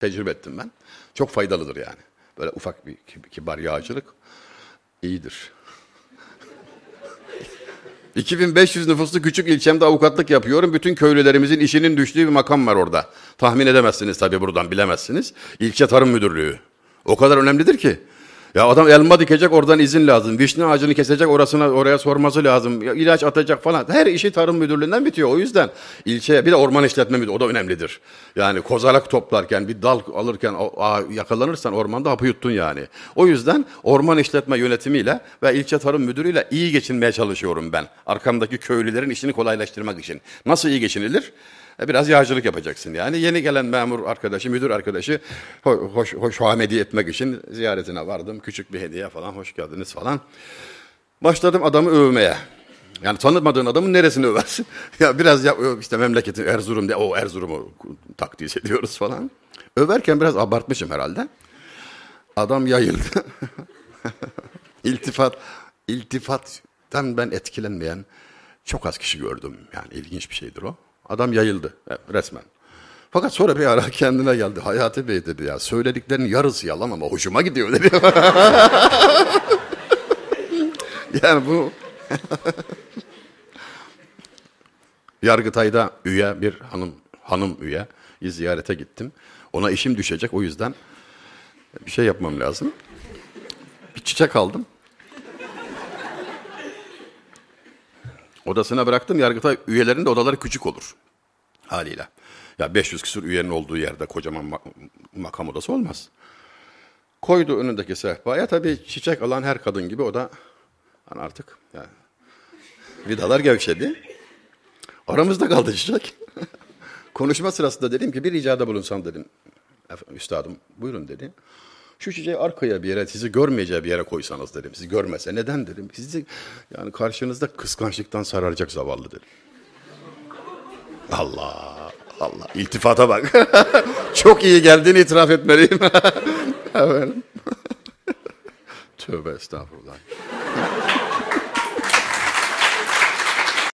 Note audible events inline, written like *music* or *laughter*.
Tecrübe ettim ben. Çok faydalıdır yani. Böyle ufak bir kibar yağcılık iyidir. *laughs* 2500 nüfuslu küçük ilçemde avukatlık yapıyorum. Bütün köylülerimizin işinin düştüğü bir makam var orada. Tahmin edemezsiniz tabii buradan bilemezsiniz. İlçe Tarım Müdürlüğü. O kadar önemlidir ki. Ya adam elma dikecek oradan izin lazım. Vişne ağacını kesecek orasına oraya sorması lazım. Ya ilaç atacak falan. Her işi tarım müdürlüğünden bitiyor. O yüzden ilçeye bir de orman işletme müdürü o da önemlidir. Yani kozalak toplarken bir dal alırken yakalanırsan ormanda hapı yuttun yani. O yüzden orman işletme yönetimiyle ve ilçe tarım müdürüyle iyi geçinmeye çalışıyorum ben. Arkamdaki köylülerin işini kolaylaştırmak için. Nasıl iyi geçinilir? E, biraz yağcılık yapacaksın yani. Yeni gelen memur arkadaşı, müdür arkadaşı hoş, hoş hediye etmek için ziyaretine vardım. Küçük bir hediye falan, hoş geldiniz falan. Başladım adamı övmeye. Yani tanımadığın adamın neresini översin? *laughs* ya biraz ya işte memleketin Erzurum diye, o Erzurum'u takdis ediyoruz falan. Överken biraz abartmışım herhalde. Adam yayıldı. *laughs* iltifat, iltifattan ben etkilenmeyen çok az kişi gördüm. Yani ilginç bir şeydir o. Adam yayıldı resmen. Fakat sonra bir ara *laughs* kendine geldi. Hayati Bey dedi ya söylediklerinin yarısı yalan ama hoşuma gidiyor dedi. *laughs* yani bu *laughs* Yargıtay'da üye bir hanım hanım üye ziyarete gittim. Ona işim düşecek o yüzden bir şey yapmam lazım. Bir çiçek aldım. Odasına bıraktım. Yargıtay üyelerinin de odaları küçük olur. Haliyle. Ya 500 küsur üyenin olduğu yerde kocaman mak makam odası olmaz. Koydu önündeki sehpaya. Tabii çiçek alan her kadın gibi o da hani artık yani, vidalar gevşedi. Aramızda kaldı çiçek. *laughs* Konuşma sırasında dedim ki bir ricada bulunsam dedim. Üstadım buyurun dedi. Şu çiçeği arkaya bir yere, sizi görmeyeceği bir yere koysanız dedim. Sizi görmese. Neden dedim. Sizi yani karşınızda kıskançlıktan sararacak zavallı dedim. Allah, Allah. İltifata bak. *laughs* Çok iyi geldiğini itiraf etmeliyim. *laughs* *laughs* Tövbe estağfurullah.